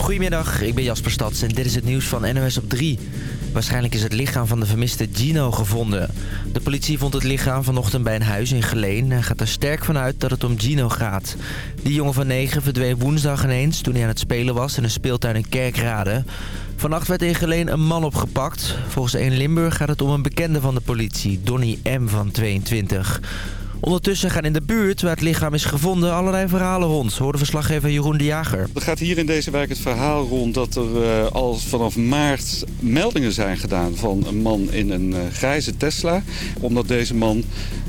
Goedemiddag, ik ben Jasper Stads en dit is het nieuws van NOS op 3. Waarschijnlijk is het lichaam van de vermiste Gino gevonden. De politie vond het lichaam vanochtend bij een huis in Geleen... en gaat er sterk vanuit dat het om Gino gaat. Die jongen van 9 verdween woensdag ineens toen hij aan het spelen was... in een speeltuin in Kerkrade. Vannacht werd in Geleen een man opgepakt. Volgens 1 Limburg gaat het om een bekende van de politie, Donny M. van 22... Ondertussen gaan in de buurt waar het lichaam is gevonden allerlei verhalen rond, hoorde verslaggever Jeroen de Jager. Er gaat hier in deze wijk het verhaal rond dat er uh, al vanaf maart meldingen zijn gedaan van een man in een uh, grijze Tesla. Omdat deze man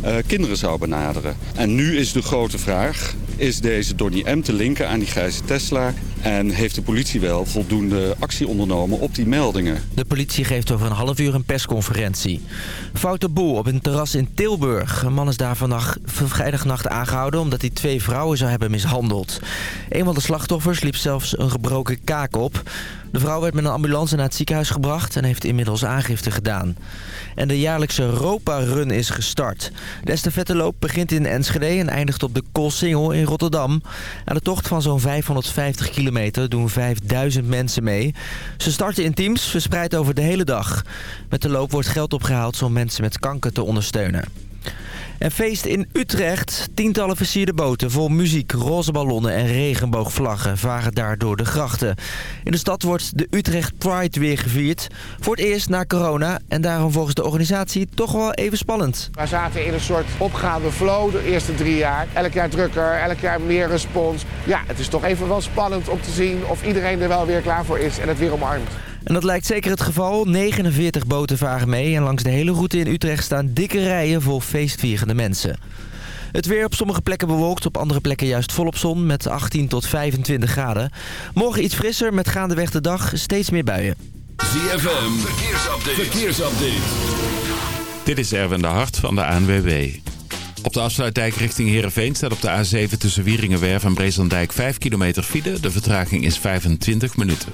uh, kinderen zou benaderen. En nu is de grote vraag, is deze Donny M te linken aan die grijze Tesla? En heeft de politie wel voldoende actie ondernomen op die meldingen? De politie geeft over een half uur een persconferentie. Foute boel op een terras in Tilburg. Een man is daar vannacht, vrijdagnacht aangehouden omdat hij twee vrouwen zou hebben mishandeld. Een van de slachtoffers liep zelfs een gebroken kaak op. De vrouw werd met een ambulance naar het ziekenhuis gebracht en heeft inmiddels aangifte gedaan. En de jaarlijkse Europa-run is gestart. De estafetteloop begint in Enschede en eindigt op de Koolsingel in Rotterdam. Aan de tocht van zo'n 550 kilometer doen 5000 mensen mee. Ze starten in teams, verspreid over de hele dag. Met de loop wordt geld opgehaald om mensen met kanker te ondersteunen. En feest in Utrecht. Tientallen versierde boten vol muziek, roze ballonnen en regenboogvlaggen varen daar door de grachten. In de stad wordt de Utrecht Pride weer gevierd. Voor het eerst na corona en daarom volgens de organisatie toch wel even spannend. We zaten in een soort opgaande flow de eerste drie jaar. Elk jaar drukker, elk jaar meer respons. Ja, het is toch even wel spannend om te zien of iedereen er wel weer klaar voor is en het weer omarmt. En dat lijkt zeker het geval. 49 boten varen mee en langs de hele route in Utrecht staan dikke rijen vol feestvierende mensen. Het weer op sommige plekken bewolkt, op andere plekken juist volop zon met 18 tot 25 graden. Morgen iets frisser met gaandeweg de dag steeds meer buien. ZFM, verkeersupdate. verkeersupdate. Dit is Erwin de Hart van de ANWB. Op de afsluitdijk richting Heerenveen staat op de A7 tussen Wieringenwerf en Breeslanddijk 5 kilometer file. De vertraging is 25 minuten.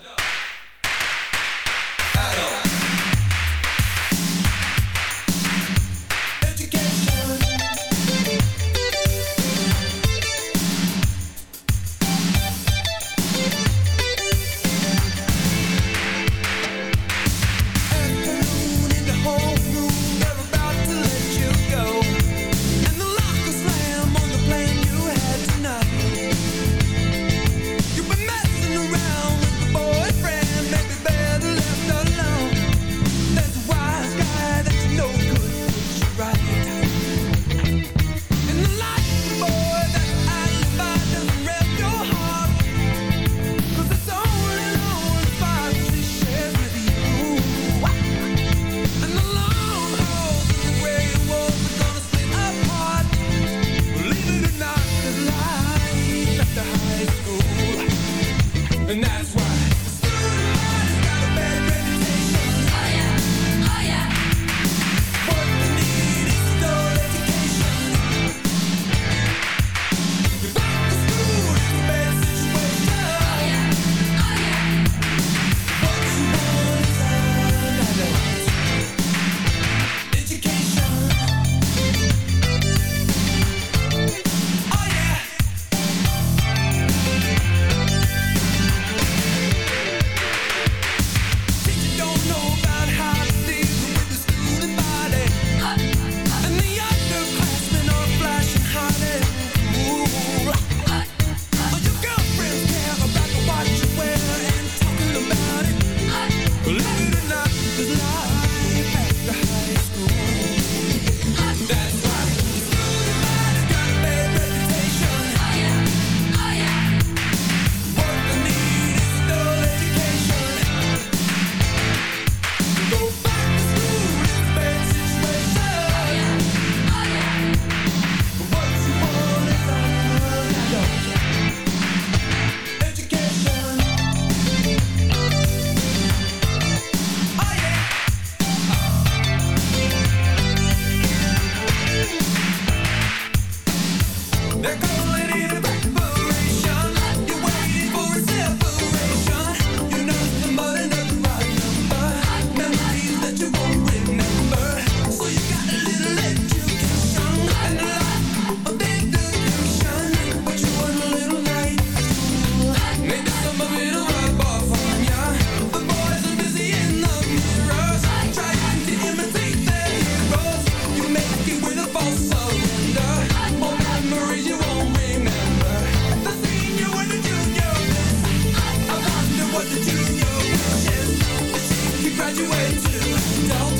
Ja,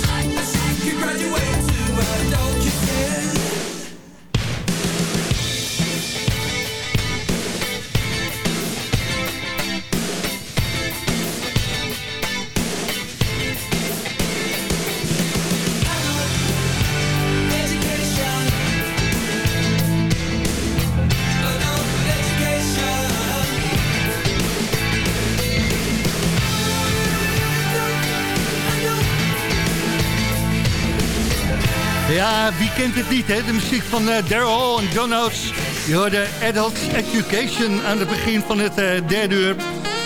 wie kent het niet, hè? De muziek van uh, Daryl en John Oates. Je hoorde Adult Education aan het begin van het uh, derde uur.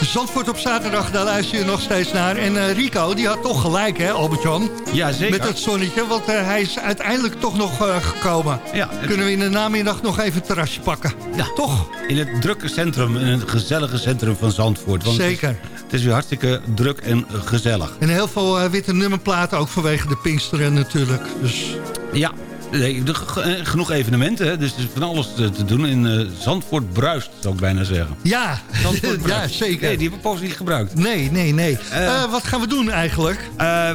Zandvoort op zaterdag, daar luister je nog steeds naar. En uh, Rico, die had toch gelijk, hè, Albert-Jan? Ja, zeker. Met het zonnetje, want hij is uiteindelijk toch nog gekomen. Ja, Kunnen we in de namiddag nog even het terrasje pakken? Ja. Toch? In het drukke centrum, in het gezellige centrum van Zandvoort. Want Zeker. Het is, het is weer hartstikke druk en gezellig. En heel veel witte nummerplaten, ook vanwege de Pinksteren natuurlijk. Dus... Ja, Nee, genoeg evenementen, hè? dus van alles te, doen. In uh, Zandvoort bruist, zou ik bijna zeggen. Ja, ja zeker. Nee, die hebben we niet gebruikt. Nee, nee, nee. Uh, wat gaan we doen eigenlijk?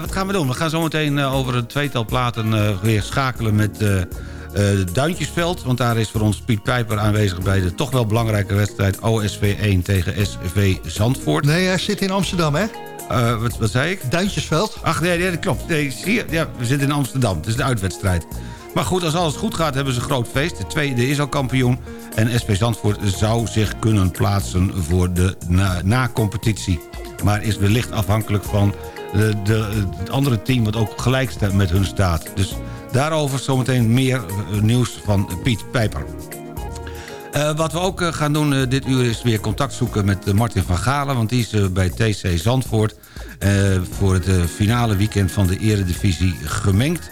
Wat gaan we doen? We gaan zometeen over een tweetal platen weer schakelen met... Duintjesveld, want daar is voor ons Piet Pijper aanwezig... bij de toch wel belangrijke wedstrijd OSV 1 tegen SV Zandvoort. Nee, hij zit in Amsterdam, hè? Uh, wat, wat zei ik? Duintjesveld. Ach, nee, nee dat klopt. Nee, zie ja, we zitten in Amsterdam. Het is de uitwedstrijd. Maar goed, als alles goed gaat hebben ze een groot feest. De tweede is al kampioen. En SP Zandvoort zou zich kunnen plaatsen voor de na-competitie. maar is wellicht afhankelijk van de, de, het andere team... wat ook gelijk met hun staat. Dus daarover zometeen meer eh, nieuws van Piet Pijper. Uh, wat we ook uh, gaan doen uh, dit uur is weer contact zoeken met Martin van Galen... want die is bij TC Zandvoort voor het finale weekend van de eredivisie gemengd.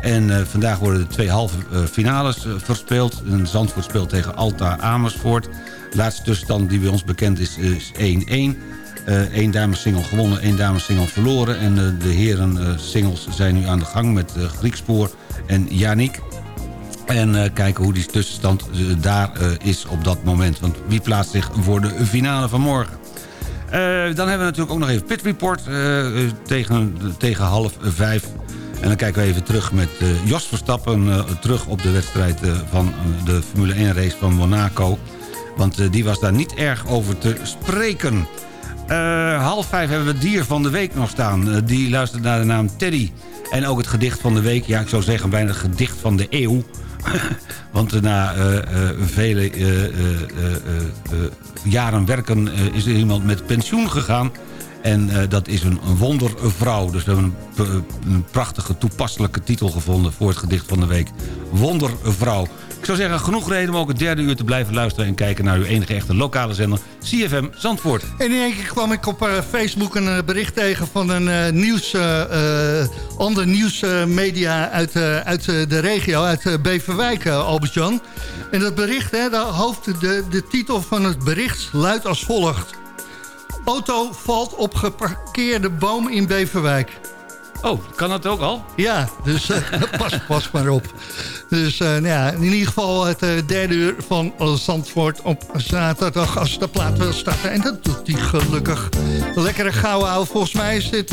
En vandaag worden de twee halve finales verspeeld. Zandvoort speelt tegen Alta Amersfoort. Laatste tussenstand die bij ons bekend is, is 1-1. Eén damessingle gewonnen, één damessingle verloren. En de heren singles zijn nu aan de gang met Griekspoor en Janik. En kijken hoe die tussenstand daar is op dat moment. Want wie plaatst zich voor de finale van morgen? dan hebben we natuurlijk ook nog even Pit Report tegen, tegen half vijf. En dan kijken we even terug met Jos Verstappen... Terug op de wedstrijd van de Formule 1 race van Monaco. Want die was daar niet erg over te spreken. half vijf hebben we dier van de week nog staan. die luistert naar de naam Teddy. En ook het gedicht van de week. Ja, ik zou zeggen bijna het gedicht van de eeuw. Want na vele jaren werken is er iemand met pensioen gegaan... En dat is een, een wondervrouw. Dus we hebben een, een, prachtige toepasselijke titel gevonden... voor het gedicht van de week. Wondervrouw. Ik zou zeggen, genoeg reden om ook het derde uur te blijven luisteren... en kijken naar uw enige echte lokale zender, CFM Zandvoort. En in één keer kwam ik op uh, Facebook een uh, bericht tegen... van een nieuws, ander nieuwsmedia uit, uit de regio, uit Beverwijk, Albert-Jan. En dat bericht, hè, de, hoofd, de, de titel van het bericht luidt als volgt... Auto valt op geparkeerde boom in Beverwijk. Oh, kan dat ook al? Ja, dus uh, pas, pas maar op. Dus uh, nou ja, in ieder geval het uh, derde uur van Zandvoort op zaterdag als de plaat wil starten. En dat doet hij gelukkig. Lekkere gouden ouwe. Volgens mij is dit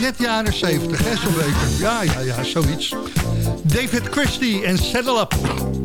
net jaren 70, hè, zo'n beetje. Ja, ja, ja, zoiets. David Christie en Settle Up.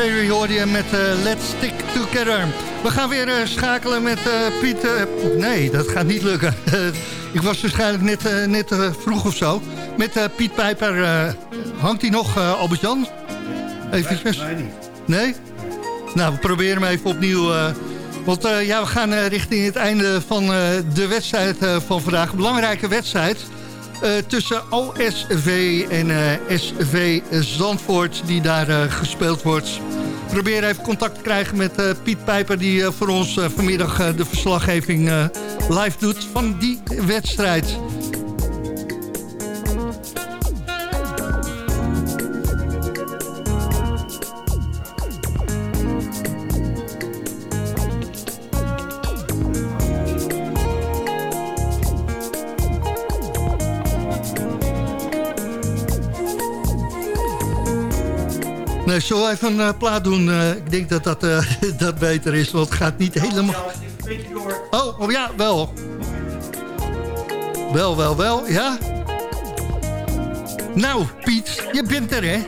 Hoorde je met eh, Let's Stick Together. We gaan weer eh, schakelen met eh, Piet... nee, dat gaat niet lukken. Ik was waarschijnlijk net, net vroeg of zo. Met Piet Pijper. hangt hij nog, Albert-Jan? Even. Nee, niet. Nee? Nou, we proberen hem even opnieuw. want ja, we gaan richting het einde van de wedstrijd van vandaag. Een belangrijke wedstrijd tussen OSV en eh, SV Zandvoort die daar eh, gespeeld wordt. Probeer even contact te krijgen met eh, Piet Pijper... die eh, voor ons eh, vanmiddag eh, de verslaggeving eh, live doet van die wedstrijd. Zullen we even een eh, plaat doen? Eh, ik denk dat dat, eh, dat beter is, want het gaat niet helemaal... Oh, oh ja, wel. Wel, wel, wel, ja. Nou, Piet, je bent er, hè?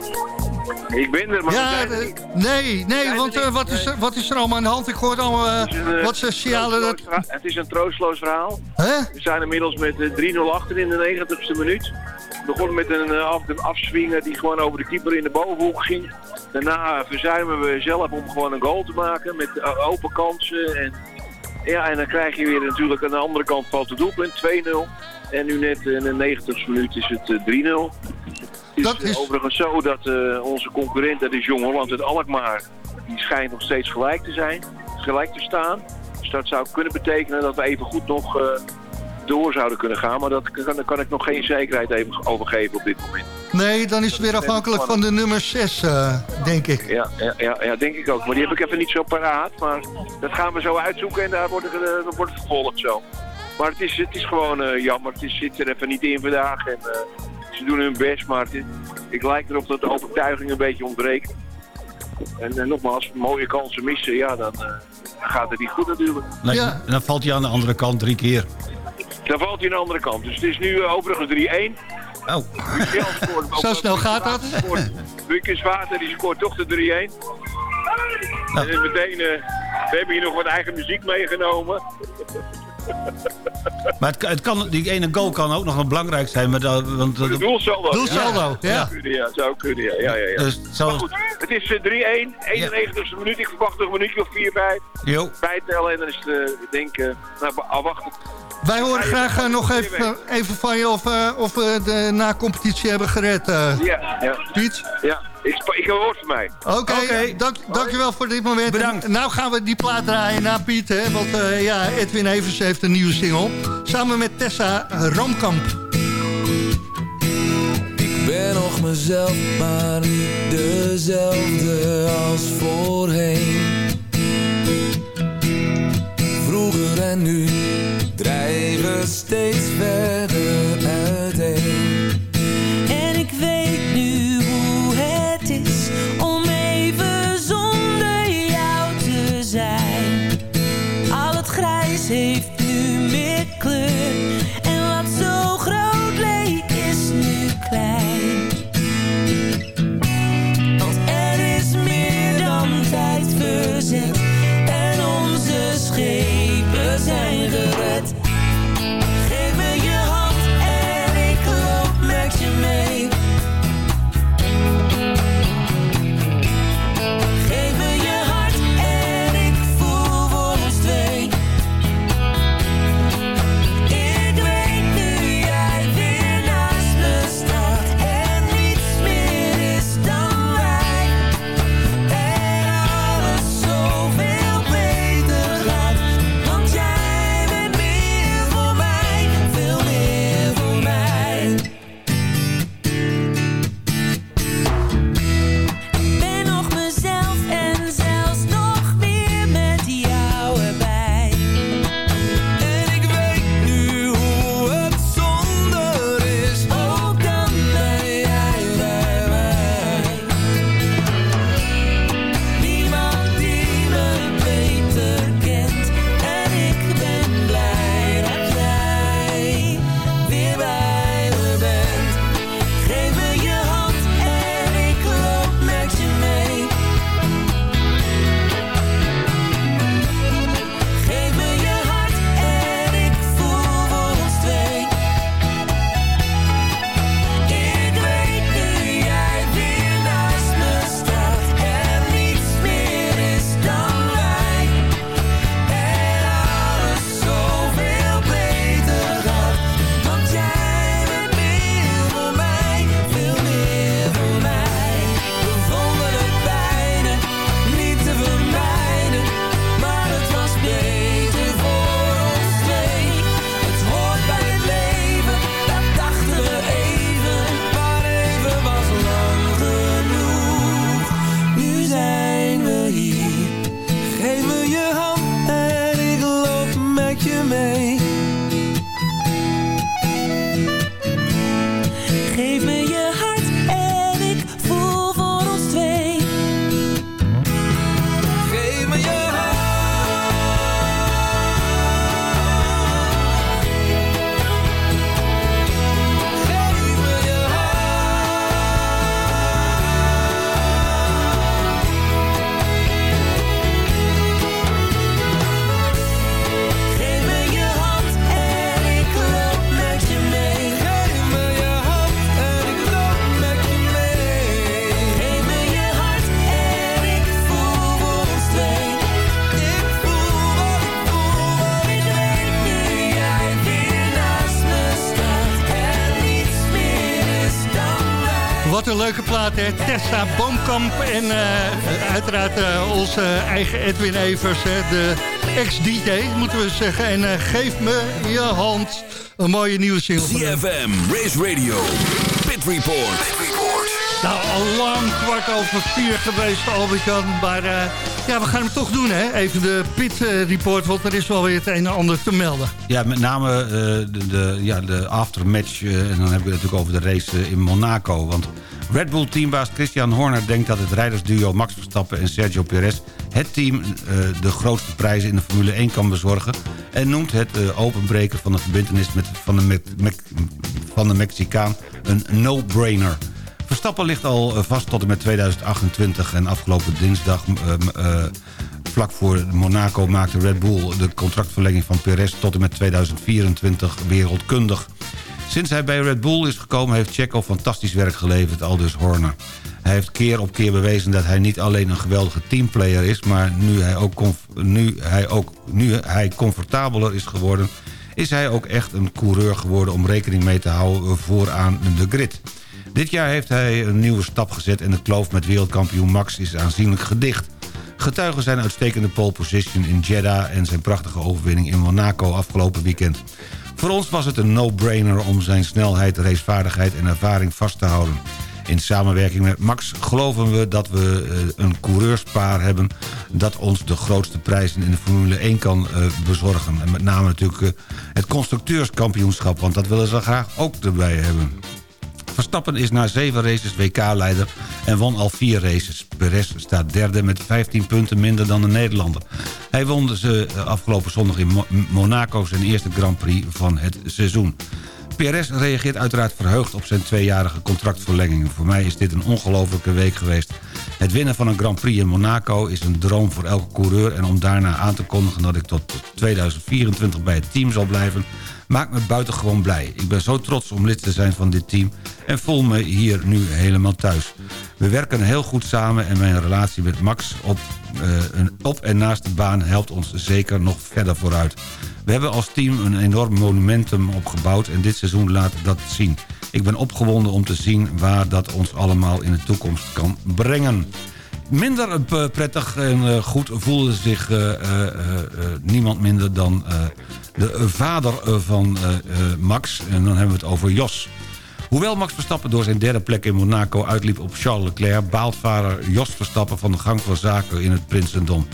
Ik ben er, maar Ja, er eh, nee, nee, want eh, wat, is er, wat is er allemaal aan de hand? Ik hoor eh, een, eh, wat signalen dat... Het is een troostloos verhaal. Hè? We zijn inmiddels met eh, 3-0 achter in de 90ste minuut. We begonnen met een uh, af, een afswinger die gewoon over de keeper in de bovenhoek ging. Daarna verzuimen we zelf om gewoon een goal te maken met eh, open kansen. En, ja, en dan krijg je weer natuurlijk aan de andere kant valt het doelpunt 2-0. En nu net in de 90ste minuut is het eh, 3-0. Het is, Dat is- eh, overigens zo dat eh, onze concurrent, dat is Jong Holland uit Alkmaar, die schijnt nog steeds gelijk te zijn, gelijk te staan. Dus dat zou kunnen betekenen dat we even goed nog eh, door zouden kunnen gaan. Maar dat kan, daar kan ik nog geen zekerheid even over geven op dit moment. Nee, dan is het weer afhankelijk van de nummer 6, denk ik. Ja, ja, ja, ja, denk ik ook. Maar die heb ik even niet zo paraat. Maar dat gaan we zo uitzoeken en daar wordt het, eh, dat wordt het vervolgd zo. Maar het is, het is gewoon eh, jammer. Het is, zit er even niet in vandaag. En, eh, het Ze doen hun best, maar het, ik lijk erop dat de overtuiging een beetje ontbreekt. En eh, nogmaals, mooie kansen missen, ja, dan eh, gaat het niet goed natuurlijk. Nee, Ja. En dan valt hij aan de andere kant drie keer. Dan valt hij aan de andere kant. Dus het is nu eh, overigens 3-1. Oh, Zo snel gaat dat? Lucas Water die scoort toch de 3-1. Nou. En meteen, eh, we hebben hier nog wat eigen muziek meegenomen. maar het, kan- het kan, die ene goal kan ook nog wel belangrijk zijn. Maar dat, want, De doelsaldo. Doelsaldo, ja. Zou kunnen, ja. Zou kunnen, ja. ja, ja, ja. Dus Maar zo, goed, het is eh, 3-1, 91ste minuut. Ik verwacht nog een minuutje of 4-5. jo, Bijtellen en dan is het, eh, ik denk, nou, afwachten. Wij horen graag eh, nog even, even van je of, eh, of we de na-competitie hebben gered, eh, Ja, ja, Piet. ja. Ik, ik hoor van mij. Oké, dank, dankjewel voor dit moment. Bedankt. En nou gaan we die plaat draaien na Piet, hè, want eh, ja, Edwin Evers heeft een nieuwe single. Samen met Tessa Ramkamp. Ik ben nog mezelf, maar niet dezelfde als voorheen. Vroeger en nu steeds verder hè? Tessa Boomkamp en eh, uiteraard eh, onze eigen Edwin Evers, hè? de ex-DJ, moeten we zeggen. En eh, geef me je hand. Een mooie nieuwe single. CFM, Race Radio, Pit Report. Nou, al lang kwart over vier geweest, Albert-Jan. Maar eh, ja, we gaan hem toch doen, hè? Even de pit-report, want er is wel weer het een en ander te melden. Ja, met name eh, de, de, ja, de aftermatch. en dan hebben we het natuurlijk over de race in Monaco. Want Red Bull teambaas Christian Horner denkt dat het rijdersduo Max Verstappen en Sergio Perez... het team eh, de grootste prijzen in de Formule 1 kan bezorgen... en noemt het eh, openbreken van de verbindenis met, van, de, Me- Me- van de Mexicaan een no-brainer... Verstappen ligt al eh, vast tot en met 2028 en afgelopen dinsdag... vlak voor Monaco maakte Red Bull de contractverlenging van Perez... tot en met 2024 wereldkundig. Sinds hij bij Red Bull is gekomen heeft Checo fantastisch werk geleverd, aldus Horner. Hij heeft keer op keer bewezen dat hij niet alleen een geweldige teamplayer is... maar nu hij ook, nu hij, ook nu hij comfortabeler is geworden... is hij ook echt een coureur geworden om rekening mee te houden vooraan de grid. Dit jaar heeft hij een nieuwe stap gezet... en de kloof met wereldkampioen Max is aanzienlijk gedicht. Getuigen zijn uitstekende pole position in Jeddah... en zijn prachtige overwinning in Monaco afgelopen weekend. Voor ons was het een no-brainer om zijn snelheid, racevaardigheid en ervaring vast te houden. In samenwerking met Max geloven we dat we eh, een coureurspaar hebben... dat ons de grootste prijzen in de Formule 1 kan eh, bezorgen. En met name natuurlijk eh, het constructeurskampioenschap... want dat willen ze graag ook erbij hebben. Verstappen is na zeven races WK-leider en won al vier races. Perez staat derde met 15 punten minder dan de Nederlander. Hij won ze afgelopen zondag in Mo- Monaco zijn eerste Grand Prix van het seizoen. Perez reageert uiteraard verheugd op zijn tweejarige contractverlenging. Voor mij is dit een ongelofelijke week geweest. Het winnen van een Grand Prix in Monaco is een droom voor elke coureur... en om daarna aan te kondigen dat ik tot 2024 bij het team zal blijven... maakt me buitengewoon blij. Ik ben zo trots om lid te zijn van dit team... en voel me hier nu helemaal thuis. We werken heel goed samen en mijn relatie met Max op, eh, op en naast de baan... helpt ons zeker nog verder vooruit. We hebben als team een enorm monumentum opgebouwd... en dit seizoen laat dat zien. Ik ben opgewonden om te zien waar dat ons allemaal in de toekomst kan brengen. Minder eh, prettig en eh, goed voelde zich eh, niemand minder dan de vader van Max. En dan hebben we het over Jos. Hoewel Max Verstappen door zijn derde plek in Monaco uitliep op Charles Leclerc... baalt vader Jos Verstappen van de gang van zaken in het Prinsendom.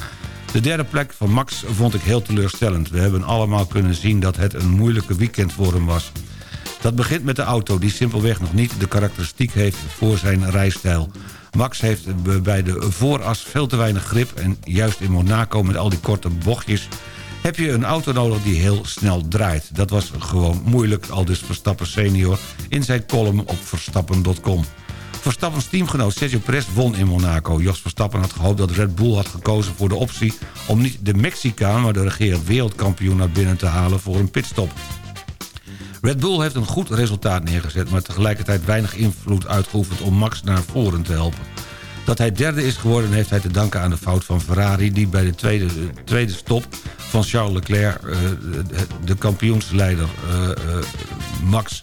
De derde plek van Max vond ik heel teleurstellend. We hebben allemaal kunnen zien dat het een moeilijke weekend voor hem was. Dat begint met de auto die simpelweg nog niet de karakteristiek heeft voor zijn rijstijl. Max heeft b- bij de vooras veel te weinig grip... en juist in Monaco met al die korte bochtjes... heb je een auto nodig die heel snel draait. Dat was gewoon moeilijk, al dus Verstappen senior... in zijn column op verstappen.com. Verstappens teamgenoot Sergio Perez won in Monaco. Jos Verstappen had gehoopt dat Red Bull had gekozen voor de optie... om niet de Mexicaan, maar de regerend wereldkampioen naar binnen te halen voor een pitstop. Red Bull heeft een goed resultaat neergezet... maar tegelijkertijd weinig invloed uitgeoefend om Max naar voren te helpen. Dat hij derde is geworden heeft hij te danken aan de fout van Ferrari... die bij de tweede, tweede stop van Charles Leclerc, eh, de, de kampioensleider eh, eh, Max...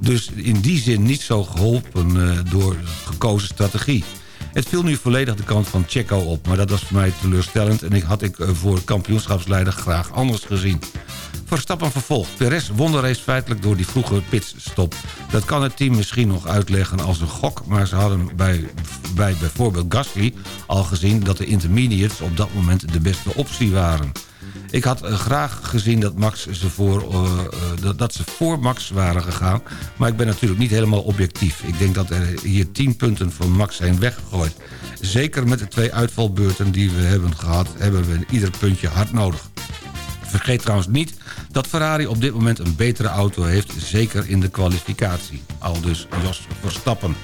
dus in die zin niet zo geholpen eh, door gekozen strategie. Het viel nu volledig de kant van Checo op, maar dat was voor mij teleurstellend... en ik had ik voor kampioenschapsleider graag anders gezien. Verstappen vervolgt. Perez won de race feitelijk door die vroege pitstop. Dat kan het team misschien nog uitleggen als een gok... maar ze hadden bij, bij bijvoorbeeld Gasly al gezien... dat de intermediates op dat moment de beste optie waren. Ik had eh, graag gezien dat, Max ze voor, eh, eh, dat, dat ze voor Max waren gegaan... maar ik ben natuurlijk niet helemaal objectief. Ik denk dat er hier 10 punten van Max zijn weggegooid. Zeker met de twee uitvalbeurten die we hebben gehad... hebben we ieder puntje hard nodig. Vergeet trouwens niet dat Ferrari op dit moment een betere auto heeft... zeker in de kwalificatie. Al dus Jos Verstappen.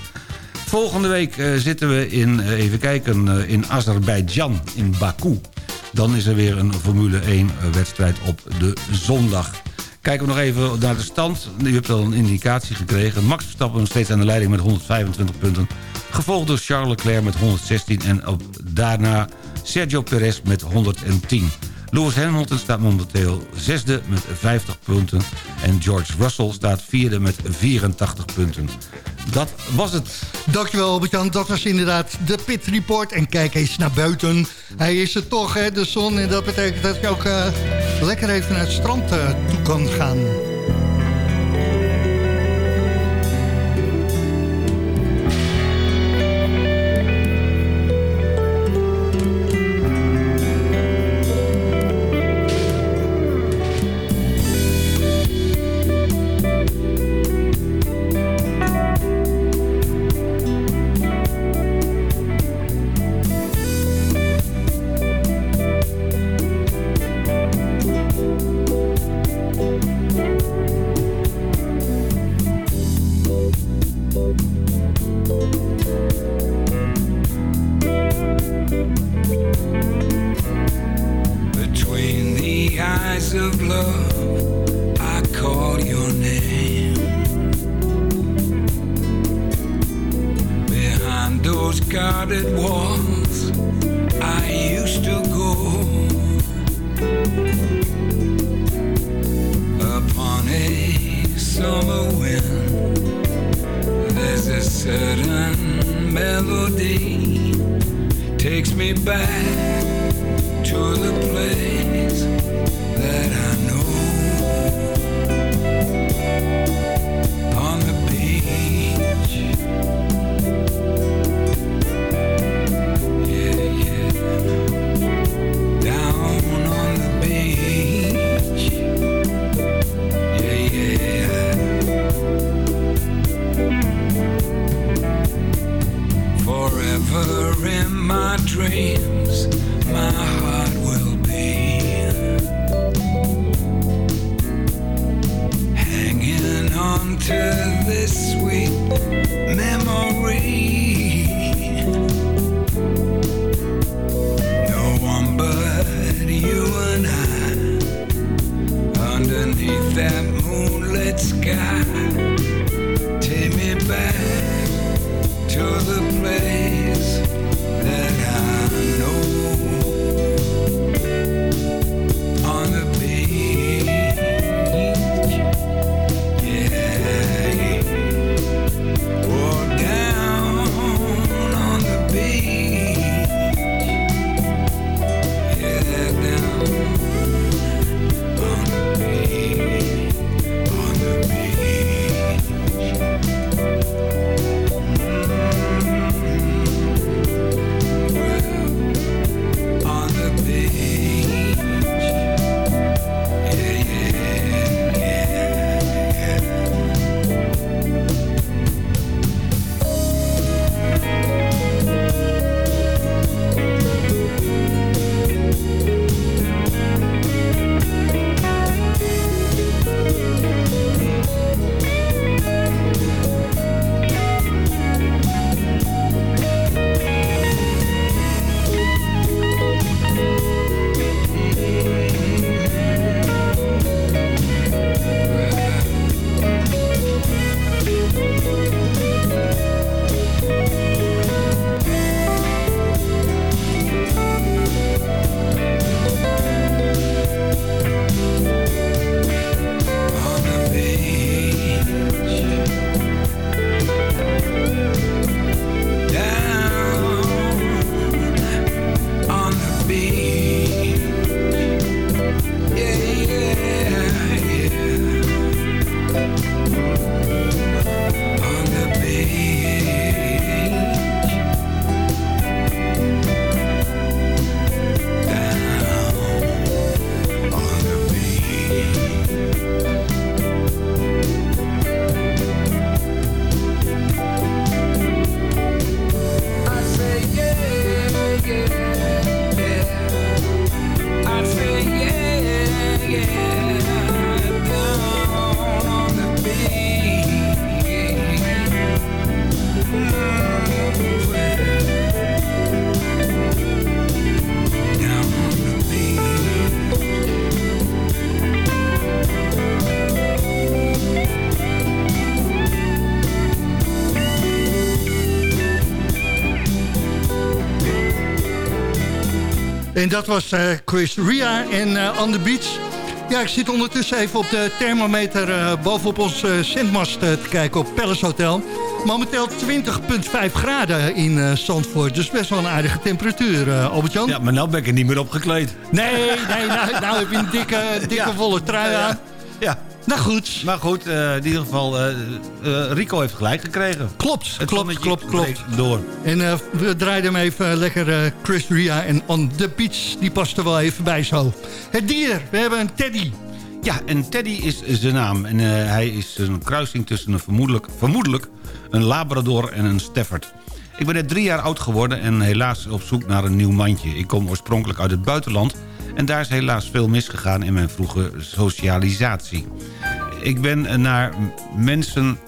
Volgende week eh, zitten we in, eh, even kijken, eh, in Azerbeidzjan, in Baku. Dan is er weer een Formule 1-wedstrijd op de zondag. Kijken we nog even naar de stand. U hebt al een indicatie gekregen. Max Verstappen steeds aan de leiding met 125 punten. Gevolgd door Charles Leclerc met 116 en op, daarna Sergio Perez met 110. Lewis Hamilton staat momenteel zesde met 50 punten. En George Russell staat vierde met 84 punten. Dat was het. Dankjewel Albert-Jan, dat was inderdaad de Pit Report. En kijk eens naar buiten. Hij is er toch, hè, de zon. En dat betekent dat je ook eh, lekker even naar het strand eh, toe kan gaan. En dat was eh, Chris Ria en eh, On The Beach. Ja, ik zit ondertussen even op de thermometer eh, bovenop ons zendmast te kijken op Palace Hotel. Momenteel 20,5 graden in Zandvoort. Dus best wel een aardige temperatuur, Albert-Jan. Ja, maar nou ben ik er niet meer op gekleed. Nee, nee, nou, nou heb je een dikke, dikke Ja. volle trui aan. Ja. Nou goed. Maar goed, eh, in ieder geval, eh, eh, Rico heeft gelijk gekregen. Klopt, Het klopt, klopt, klopt. Door. En we draaiden hem even lekker Chris Ria en On The Beach. Die past er wel even bij zo. Het dier, we hebben een teddy. Ja, en Teddy is zijn naam. En hij is een kruising tussen een vermoedelijk, vermoedelijk een Labrador en een Stafford. Ik ben net drie jaar oud geworden en helaas op zoek naar een nieuw mandje. Ik kom oorspronkelijk uit het buitenland... en daar is helaas veel misgegaan in mijn vroege socialisatie. Ik ben naar mensen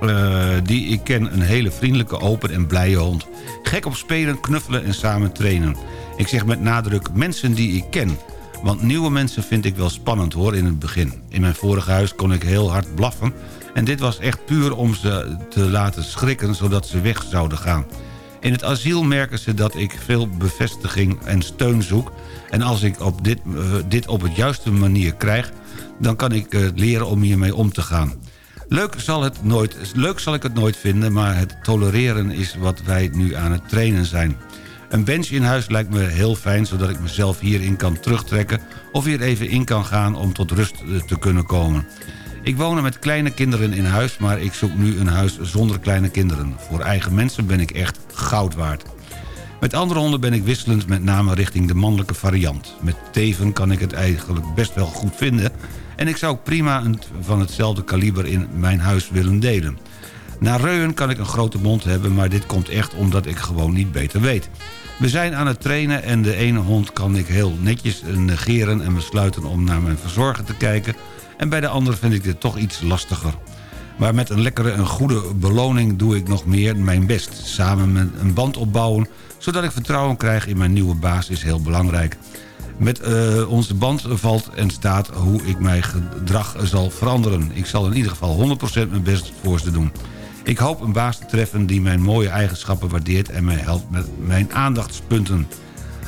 eh, die ik ken een hele vriendelijke, open en blije hond. Gek op spelen, knuffelen en samen trainen. Ik zeg met nadruk mensen die ik ken. Want nieuwe mensen vind ik wel spannend hoor in het begin. In mijn vorige huis kon ik heel hard blaffen... en dit was echt puur om ze te laten schrikken zodat ze weg zouden gaan. In het asiel merken ze dat ik veel bevestiging en steun zoek... en als ik op dit, eh, dit op het juiste manier krijg... dan kan ik eh, leren om hiermee om te gaan. Leuk zal, het nooit, leuk zal ik het nooit vinden, maar het tolereren is wat wij nu aan het trainen zijn. Een bench in huis lijkt me heel fijn, zodat ik mezelf hierin kan terugtrekken... of hier even in kan gaan om tot rust eh, te kunnen komen. Ik woon met kleine kinderen in huis, maar ik zoek nu een huis zonder kleine kinderen. Voor eigen mensen ben ik echt goud waard. Met andere honden ben ik wisselend met name richting de mannelijke variant. Met teven kan ik het eigenlijk best wel goed vinden... en ik zou ook prima een van hetzelfde kaliber in mijn huis willen delen. Na reuwen kan ik een grote mond hebben, maar dit komt echt omdat ik gewoon niet beter weet. We zijn aan het trainen en de ene hond kan ik heel netjes negeren... en besluiten om naar mijn verzorger te kijken... en bij de andere vind ik dit toch iets lastiger. Maar met een lekkere en goede beloning doe ik nog meer mijn best. Samen met een band opbouwen, zodat ik vertrouwen krijg in mijn nieuwe baas is heel belangrijk. Met eh, onze band valt en staat hoe ik mijn gedrag zal veranderen. Ik zal in ieder geval 100% mijn best voor ze doen. Ik hoop een baas te treffen die mijn mooie eigenschappen waardeert... en mij helpt met mijn aandachtspunten.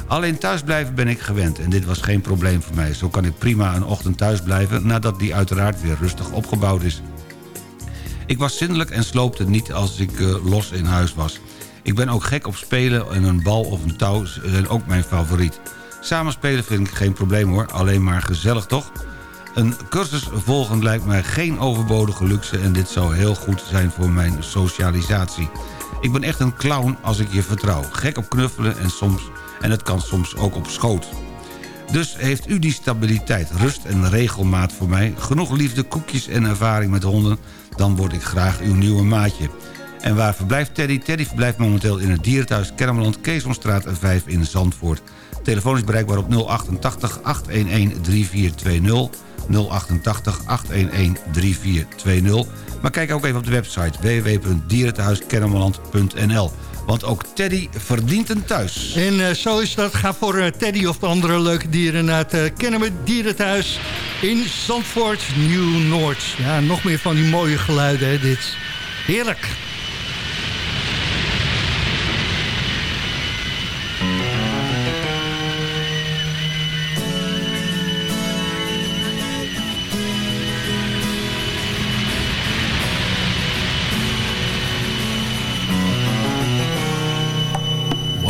Alleen thuisblijven ben ik gewend en dit was geen probleem voor mij. Zo kan ik prima een ochtend thuis blijven... nadat die uiteraard weer rustig opgebouwd is. Ik was zindelijk en sloopte niet als ik eh, los in huis was. Ik ben ook gek op spelen en een bal of een touw zijn ook mijn favoriet. Samen spelen vind ik geen probleem hoor, alleen maar gezellig toch? Een cursus volgen lijkt mij geen overbodige luxe... en dit zou heel goed zijn voor mijn socialisatie. Ik ben echt een clown als ik je vertrouw. Gek op knuffelen en, soms, en het kan soms ook op schoot. Dus heeft u die stabiliteit, rust en regelmaat voor mij... genoeg liefde, koekjes en ervaring met honden... dan word ik graag uw nieuwe maatje. En waar verblijft Teddy? Teddy verblijft momenteel in het dierenthuis Kermeland... Keesomstraat 5 in Zandvoort. Telefoon is bereikbaar op 088 811 3420... 088 811 3420. Maar kijk ook even op de website www.dierentehuiskennemerland.nl. Want ook Teddy verdient een thuis. En eh, zo is dat. Ga voor eh, Teddy of de andere leuke dieren naar het uh, Kennemer Dierenthuis in Zandvoort, Nieuw-Noord. Ja, nog meer van die mooie geluiden, hè, dit. Heerlijk.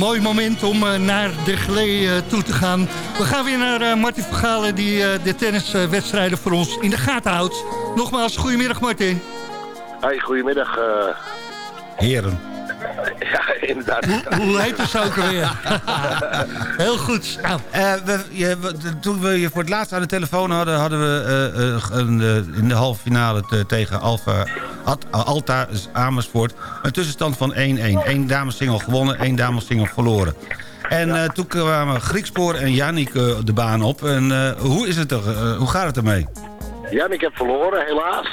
Mooi moment om eh, naar de Glee eh, toe te gaan. We gaan weer naar eh, Martin Vergalen die de tenniswedstrijden voor ons in de gaten houdt. Nogmaals, goedemiddag Martin. Hey, goedemiddag. eh. Heren. Inderdaad. Hoe heet het ook alweer? Heel goed. Nou. Eh, we, je, we- toen we je voor het laatst aan de telefoon hadden... hadden we eh, eh, een, eh, in de halve finale te- tegen Alfa, Ad- Alta Amersfoort... een tussenstand van 1-1. Eén damessingle gewonnen, één damessingle verloren. En eh, toen kwamen Griekspoor en eh, de baan op. En eh, hoe, is het er, hoe gaat het ermee? Ja, en ik heb verloren, helaas.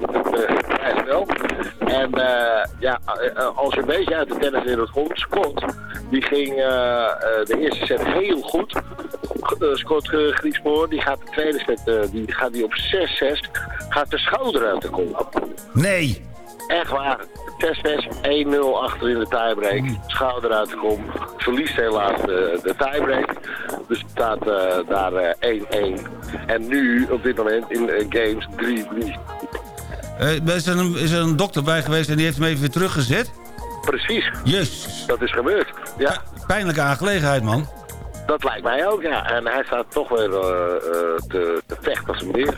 Uh, prijs wel. En eh, ja, eh, als je een beetje uit de tenniswereld komt, Scott, die ging eh, eh, de eerste set heel goed. Uh, Scott uh, Griekspoor, die gaat de tweede set, eh, die gaat die op 6-6, gaat de schouder uit de kom. Nee! Echt waar. Test 1-0 achter in de tiebreak. Schouder uit de kom. Verliest helaas de, de tiebreak. Dus staat eh, daar eh, 1-1. en nu op dit moment in eh, games 3-3. Eh, is, er een, is er een dokter bij geweest en die heeft hem even weer teruggezet? Precies. Yes. Dat is gebeurd. Ja. Pijnlijke aangelegenheid, man. Dat lijkt mij ook, ja. En hij staat toch weer eh, eh, te, te vechten als een beer.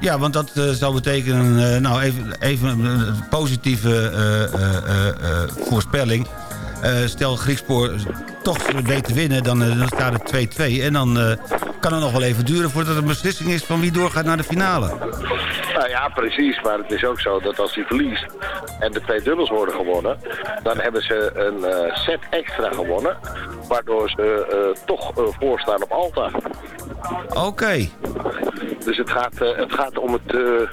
Ja, want dat zou betekenen, nou even, even een positieve voorspelling. Eh, stel Griekspoor toch weet te winnen, dan, eh, dan staat het 2-2. En dan eh, kan het nog wel even duren voordat er een beslissing is van wie doorgaat naar de finale. Nou ja, precies. Maar het is ook zo dat als hij verliest en de twee dubbels worden gewonnen... dan hebben ze een set extra gewonnen. Waardoor ze toch voorstaan op Alta. Oké. Dus het gaat, het gaat om het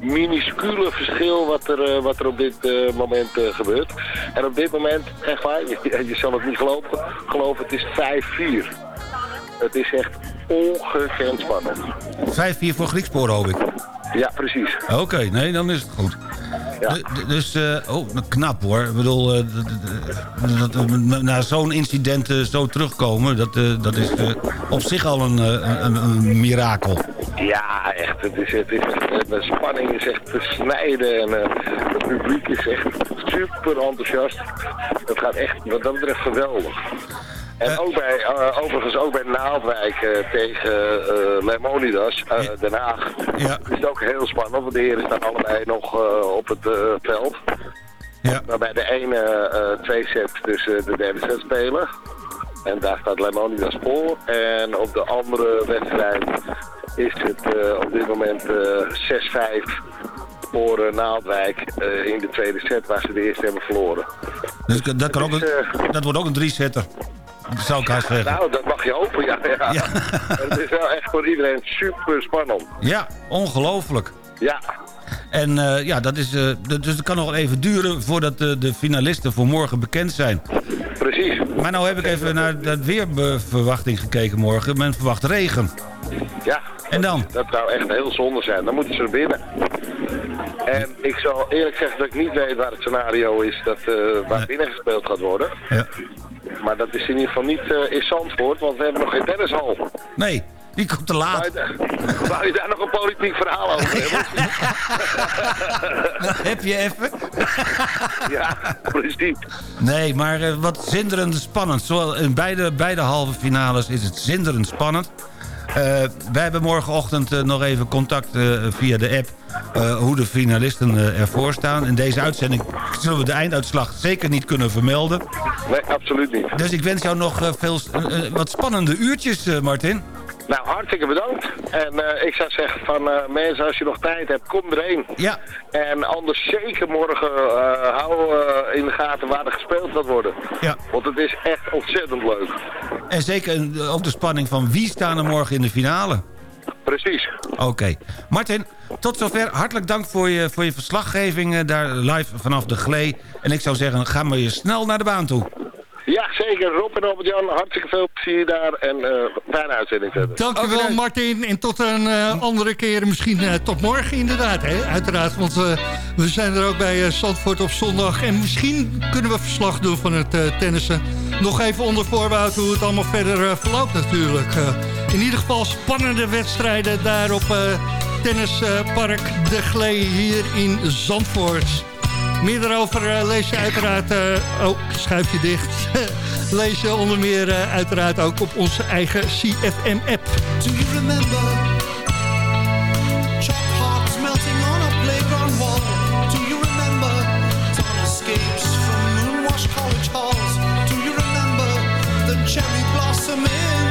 minuscule verschil wat er, eh, wat er op dit eh, moment eh, gebeurt. En op dit moment, echt waar, je, je zal het niet geloven, geloven het is 5-4. Het is echt ongekend spannend. 5-4 voor Griekspoor, hoop ik. Ja, precies. Oké, nee, dan is het goed. Dus, eh, oh, knap hoor. Ik bedoel, eh, d- dat, na zo'n incident eh, zo terugkomen... dat, dat is op zich al een, een, een mirakel. Ja, echt. Het is, het is, de spanning is echt te snijden en uh, het publiek is echt super enthousiast. Het gaat echt wat dat betreft geweldig. En ook bij, uh, overigens ook bij Naaldwijk uh, tegen Leimonidas, Den Haag, ja. is het ook heel spannend, want de heren staan allebei nog op het veld. Ja. Waarbij de ene twee sets tussen de derde set spelen. En daar staat Leimonidas voor. En op de andere wedstrijd is het uh, op dit moment uh, 6-5 voor uh, Naaldwijk in de tweede set waar ze de eerste hebben verloren. Dus dat, kan ook een, dat wordt ook een drie-setter. Dat zou ik haast zeggen. Nou, dat mag je hopen, ja. ja. ja. het is wel echt voor iedereen super spannend. Ja, ongelooflijk. Ja. En uh, ja, dat is, uh, dus het kan nog wel even duren voordat de, de finalisten voor morgen bekend zijn. Precies. Maar nou heb ik even naar de weerverwachting gekeken morgen. Men verwacht regen. Ja. En dan? Dat zou echt heel zonde zijn. Dan moeten ze er binnen. En ik zal eerlijk zeggen dat ik niet weet waar het scenario is dat, uh, waar binnen gespeeld gaat worden. Ja. Maar dat is in ieder geval niet uh, in Zandvoort, want we hebben nog geen tennishal. Nee, die komt te laat. Wou je, wou je daar nog een politiek verhaal over hebben? nou, heb je even? ja, precies. Nee, maar uh, wat zinderend spannend. Zowel in beide, beide halve finales is het zinderend spannend. Uh, wij hebben morgenochtend uh, nog even contact uh, via de app... hoe de finalisten ervoor staan. In deze uitzending zullen we de einduitslag zeker niet kunnen vermelden. Nee, absoluut niet. Dus ik wens jou nog veel, wat spannende uurtjes, Martin. Nou, hartstikke bedankt. En uh, ik zou zeggen van uh, mensen, als je nog tijd hebt, kom erheen. Ja. En anders zeker morgen uh, hou in de gaten waar er gespeeld gaat worden. Ja. Want het is echt ontzettend leuk. En zeker ook de spanning van wie staan er morgen in de finale. Precies. Oké. Okay. Martin, tot zover. Hartelijk dank voor je, voor je verslaggeving daar live vanaf de Glee. En ik zou zeggen, ga maar je snel naar de baan toe. Zeker. Rob en Albert-Jan, hartstikke veel plezier daar en eh fijne uitzending verder. Dankjewel Martin en tot een eh, andere keer. Misschien eh, tot morgen inderdaad, hè? uiteraard. Want we zijn er ook bij eh, Zandvoort op zondag. En misschien kunnen we verslag doen van het eh, tennissen. Nog even onder voorbehoud hoe het allemaal verder verloopt natuurlijk. Eh, in ieder geval spannende wedstrijden daar op eh, tennispark De Glee hier in Zandvoort. Meer daarover eh, lees je uiteraard... eh, oh, schuifje dicht. lees je onder meer eh, uiteraard ook op onze eigen CFM-app. Do you remember chalk hearts melting on a playground wall? Do you remember dawn escapes from moonwashed college halls? Do you remember the cherry blossom in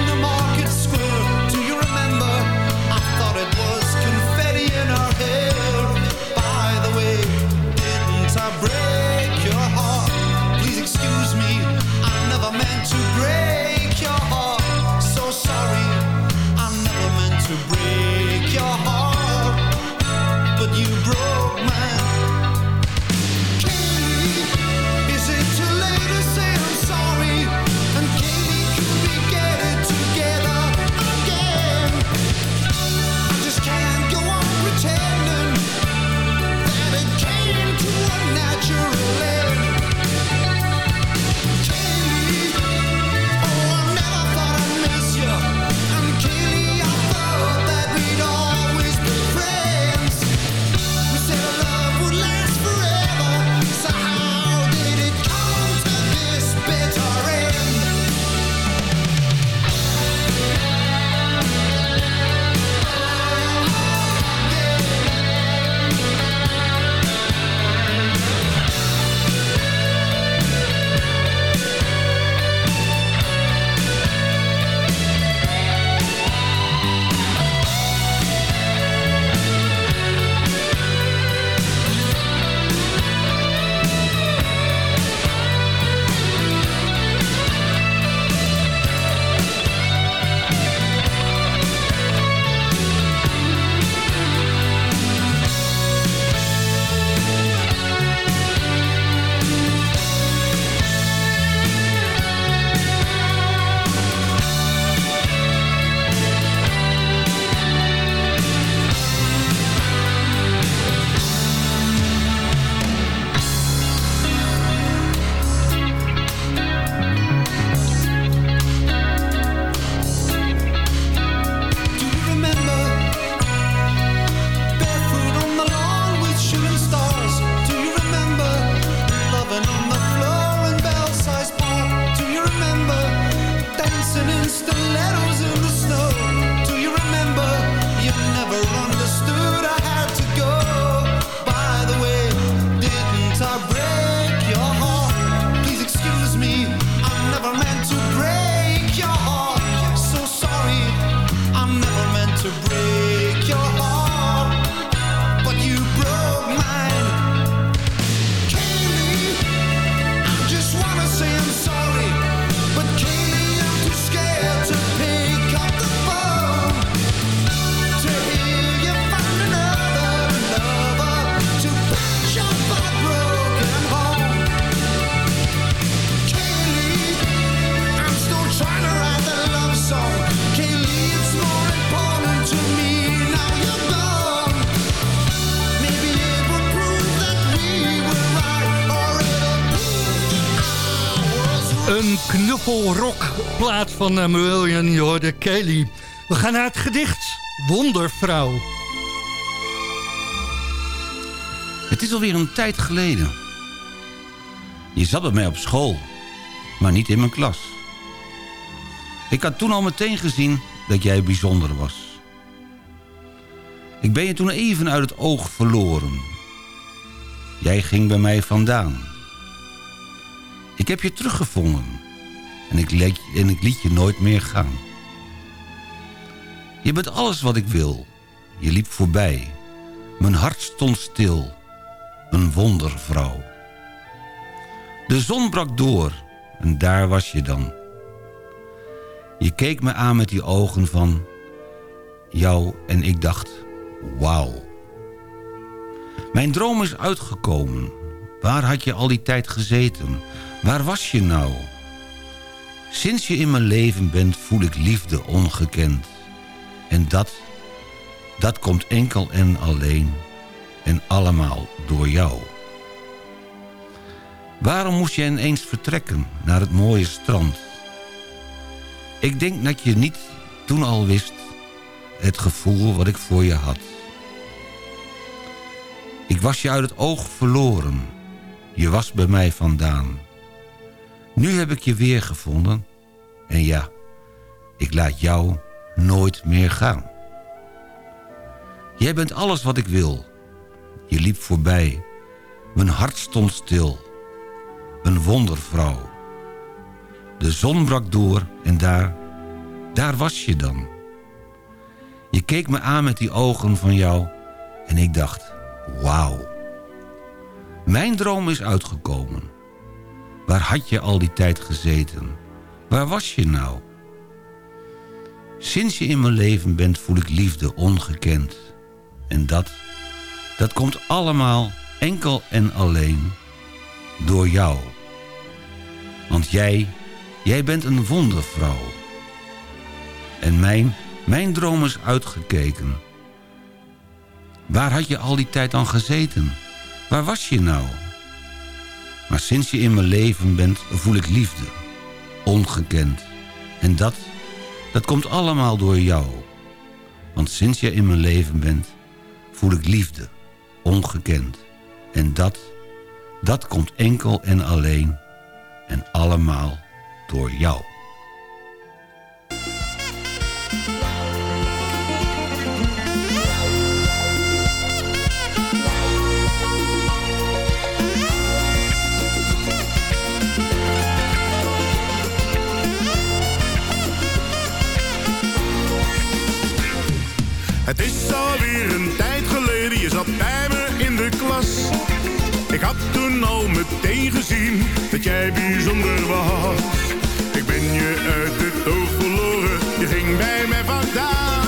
Een knuffelrockplaat van uh, hoorde Kelly. We gaan naar het gedicht Wondervrouw. Het is alweer een tijd geleden. Je zat bij mij op school, maar niet in mijn klas. Ik had toen al meteen gezien dat jij bijzonder was. Ik ben je toen even uit het oog verloren. Jij ging bij mij vandaan. Ik heb je teruggevonden en ik, en ik liet je nooit meer gaan. Je bent alles wat ik wil. Je liep voorbij. Mijn hart stond stil. Een wondervrouw. De zon brak door en daar was je dan. Je keek me aan met die ogen van jou en ik dacht, wauw. Mijn droom is uitgekomen. Waar had je al die tijd gezeten? Waar was je nou? Sinds je in mijn leven bent voel ik liefde ongekend. En dat, dat komt enkel en alleen en allemaal door jou. Waarom moest je ineens vertrekken naar het mooie strand? Ik denk dat je niet toen al wist het gevoel wat ik voor je had. Ik was je uit het oog verloren. Je was bij mij vandaan. Nu heb ik je weer gevonden. En ja, ik laat jou nooit meer gaan. Jij bent alles wat ik wil. Je liep voorbij. Mijn hart stond stil. Een wondervrouw. De zon brak door en daar, daar was je dan. Je keek me aan met die ogen van jou en ik dacht, wauw. Mijn droom is uitgekomen. Waar had je al die tijd gezeten? Waar was je nou? Sinds je in mijn leven bent voel ik liefde ongekend. En dat, dat komt allemaal enkel en alleen door jou. Want jij, jij bent een wondervrouw. En mijn, mijn droom is uitgekeken. Waar had je al die tijd aan gezeten? Waar was je nou? Maar sinds je in mijn leven bent, voel ik liefde. Ongekend. En dat, dat komt allemaal door jou. Want sinds je in mijn leven bent, voel ik liefde. Ongekend. En dat, dat komt enkel en alleen en allemaal door jou. Ik had toen al meteen gezien dat jij bijzonder was. Ik ben je uit het oog verloren, je ging bij mij vandaan.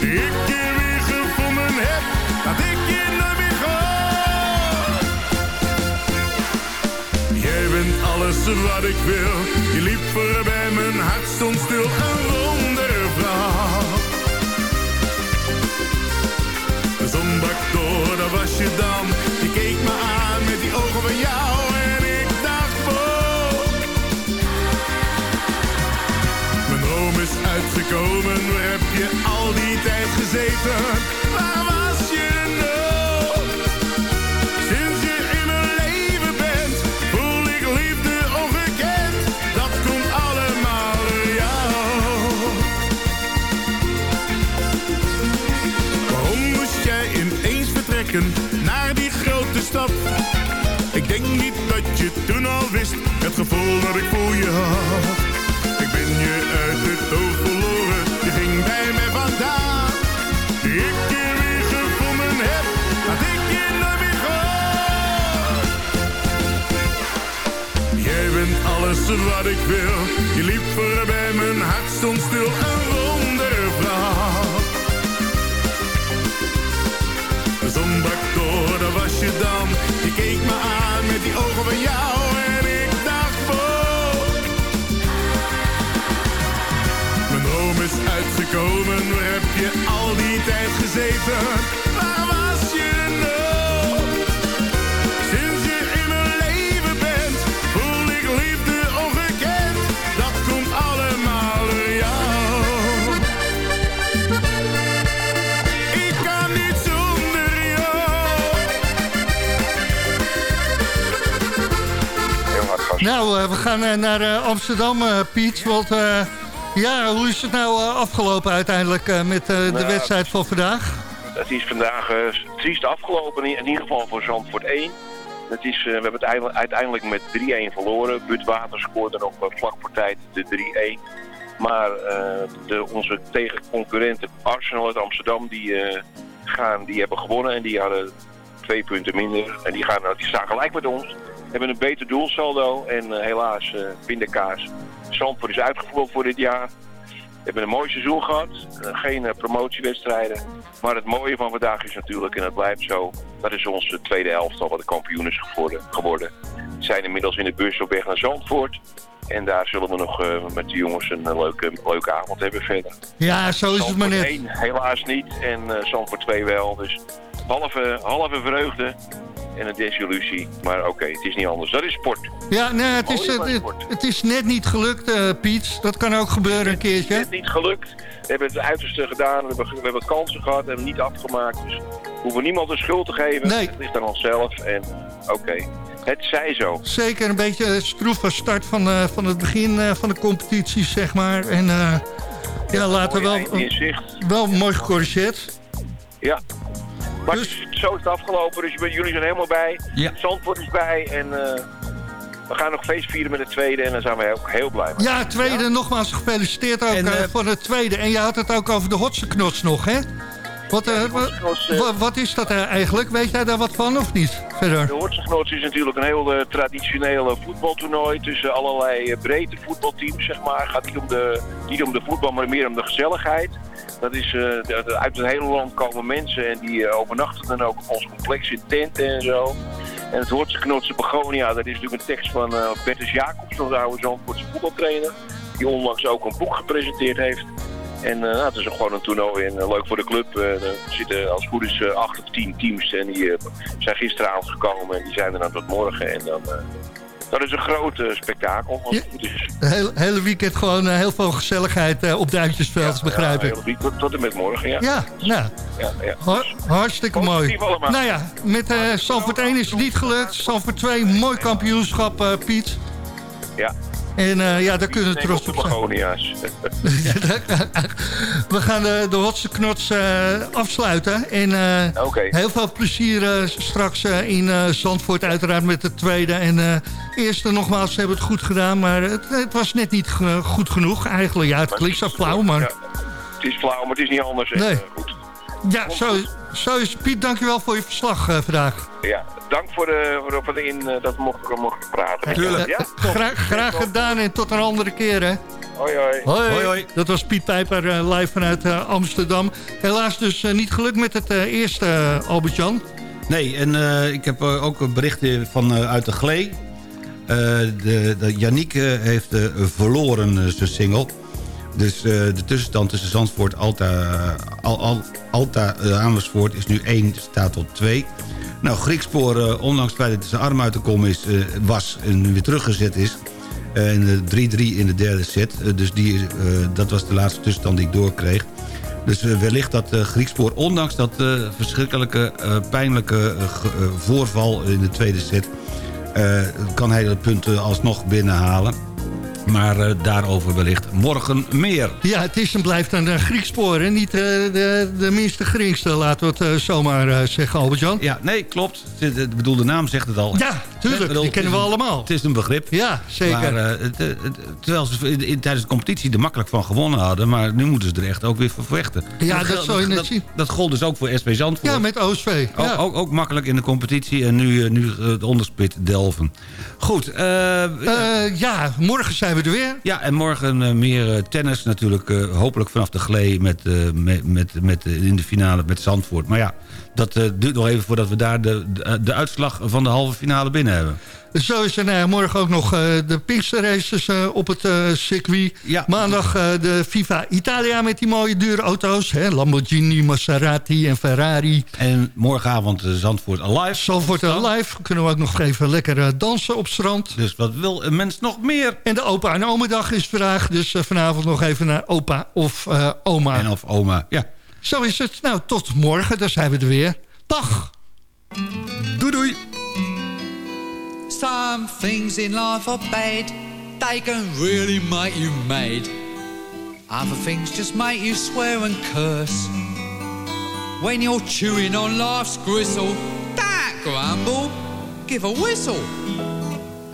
Ik je weer gevonden heb, dat ik je nooit meer ga. Jij bent alles wat ik wil, je liep voorbij, mijn hart stond stil, een wondervrouw. Gezeten? Waar was je nou? Sinds je in mijn leven bent, voel ik liefde ongekend. Dat komt allemaal door jou. Waarom moest jij ineens vertrekken naar die grote stad? Ik denk niet dat je toen al wist het gevoel dat ik voor je had. Wat ik wil, je liep voorbij, mijn hart stond stil, een wondervrouw. De zon brak door, daar was je dan. Je keek me aan met die ogen van jou en ik dacht, wow. Mijn droom is uitgekomen, waar heb je al die tijd gezeten? Nou, eh, we gaan eh, naar eh, Amsterdam, Piet. Want ja, hoe is het nou afgelopen uiteindelijk met de Nou, wedstrijd van vandaag? Het is vandaag triest afgelopen, in, in ieder geval voor Zandvoort 1. Het is, we hebben het eindelijk- uiteindelijk met 3-1 verloren. Butwater scoorde nog vlak voor tijd de 3-1. Maar de, onze tegenconcurrenten Arsenal uit Amsterdam, die, gaan, die hebben gewonnen en die hadden twee punten minder. En die, gaan, die staan gelijk met ons. Hebben een beter doelsaldo en eh, helaas eh pindakaas. Zandvoort is uitgevoerd voor dit jaar. We hebben een mooi seizoen gehad. Eh, geen eh, promotiewedstrijden. Maar het mooie van vandaag is natuurlijk, en het blijft zo... dat is onze tweede elftal wat de kampioen is geworden. We zijn inmiddels in de bus op weg naar Zandvoort. En daar zullen we nog eh, met de jongens een eh, leuke, leuke avond hebben verder. Ja, zo is het maar net. 1 helaas niet en uh, Zandvoort 2 wel. Dus halve, halve vreugde en een desillusie. Maar oké, het is niet anders. Dat is sport. Ja, nee, het, is, het, het, sport. het is net niet gelukt, eh, Piet. Dat kan ook gebeuren een keertje. Het is niet gelukt. We hebben het uiterste gedaan. We hebben, we hebben kansen gehad en hebben niet afgemaakt. Dus we hoeven niemand de schuld te geven. Nee. Het ligt aan onszelf. En oké, het zij zo. Zeker een beetje een stroeve start van, eh, van het begin eh, van de competitie, zeg maar. En ja, wel, eind in zicht. wel mooi gecorrigeerd. Ja. Maar het is- zo is het afgelopen. Dus jullie zijn helemaal bij. Ja. Zandvoort is bij. En eh, we gaan nog feest vieren met de tweede. En daar zijn wij ook heel blij mee. Ja, tweede, nogmaals gefeliciteerd ook En, eh, eh, voor het tweede. En je had het ook over de hotse knots nog, hè? Wat, wa- wat is dat eigenlijk? Weet jij daar wat van of niet? Verder. De Hortse is natuurlijk een heel traditioneel voetbaltoernooi tussen allerlei breedte voetbalteams, zeg maar. Het gaat niet om, de, niet om de voetbal, maar meer om de gezelligheid. Dat is, eh, uit het hele land komen mensen en die eh, overnachten dan ook op ons complex in tenten en zo. En het Hortse Knotse Begonia, dat is natuurlijk een tekst van eh Bertus Jacobs, de oude Zandvoortse voetbaltrainer. Die onlangs ook een boek gepresenteerd heeft. En eh, nou, het is gewoon een toernooi en leuk voor de club. Er zitten als goed is acht of tien teams en die zijn gisteravond gekomen en die zijn er dan tot morgen. En dan, dat is een groot eh, spektakel. Als het is. Hele, weekend gewoon eh, heel veel gezelligheid eh, op Duintjesveld, begrijp Ja, ik. heel lief. tot, tot en met morgen, ja. Ja, nou, ja, ja. har- hartstikke mooi. Allemaal. Nou ja, met Sanford 1 is het niet gelukt. Sanford 2, mooi kampioenschap, Piet. Ja. En eh, ja, daar kunnen we trots op zijn. We gaan de, de Hotse Knots eh, afsluiten. En eh, heel veel plezier eh, straks eh, in eh, Zandvoort uiteraard met de tweede. En eh eerste nogmaals, ze hebben het goed gedaan. Maar het, het was net niet goed genoeg eigenlijk. Ja, het klinkt zo flauw, maar... Ja, het is flauw, maar het is niet anders. Nee. eh, goed. Ja, zo, zo is het. Piet, dankjewel voor je verslag eh, vandaag. Ja, dank voor de, voor, voor de in eh, dat we mochten, mochten praten. Tuurlijk. Ja? Graag, graag gedaan en tot een andere keer, hè. Hoi, hoi. Hoi. Hoi, hoi. Dat was Piet Pijper eh, live vanuit Amsterdam. Helaas dus niet gelukt met het eerste, Albert-Jan. Nee, en eh, ik heb ook een berichtje van eh, uit de Glee. Eh, de, de Yannick eh, heeft verloren zijn single. Dus eh, de tussenstand tussen Zandvoort Alta, Al, Al, Alta eh, Amersfoort is nu 1, staat tot 2. Nou, Griekspoor, eh, ondanks het feit dat zijn arm uit de kom is, was en nu weer teruggezet is. De 3-3 in de derde set. Dus die, dat was de laatste tussenstand die ik doorkreeg. Dus wellicht dat Griekspoor, ondanks dat verschrikkelijke, pijnlijke voorval in de tweede set... kan hij de punten alsnog binnenhalen. Maar eh, daarover wellicht morgen meer. Ja, het is en blijft een uh, Grieks spoor, hè? Niet eh, de, de minste Griekste, laten we het eh, zomaar eh, zeggen, Albert-Jan. Ja, nee, klopt. De, de bedoelde naam zegt het al. Ja, tuurlijk, Ik bedoel, die kennen we een- allemaal. Het is een begrip. Ja, zeker. Maar, eh, terwijl ze in, in- tijdens de competitie er makkelijk van gewonnen hadden... maar nu moeten ze er echt ook weer voor vechten. Ja, dat geldt- zou je net dat, zien. Dat gold dus ook voor SP Zandvoort. ja, met OSV. Ook, Ja. ook, ook makkelijk in de competitie en nu, eh, nu eh, het onderspit delven. Goed, eh, Eh, ja, morgen zijn we er weer. ja, en morgen eh, meer eh, tennis natuurlijk. eh, hopelijk vanaf de glee met, met, met, met, in de finale met Zandvoort. Maar ja, dat eh, duurt nog even voordat we daar de, de, de uitslag van de halve finale binnen hebben. Zo is er nou, morgen ook nog eh, de Pinksterraces eh, op het eh, circuit. Ja. Maandag eh, de FIFA Italia met die mooie dure auto's. Hè? Lamborghini, Maserati en Ferrari. En morgenavond eh, Zandvoort Alive. Zandvoort live. Kunnen we ook nog even lekker eh, dansen op strand. Dus wat wil een mens nog meer? En de opa en oma dag is vandaag. Dus eh, vanavond nog even naar opa of eh, oma. En of oma, ja. Zo is het. Nou, tot morgen. Daar zijn we er weer. Dag. Doei doei. Some things in life are bad. They can really make you mad. Other things just make you swear and curse. When you're chewing on life's gristle, don't grumble, give a whistle.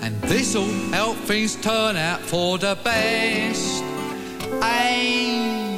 And this'll help things turn out for the best. And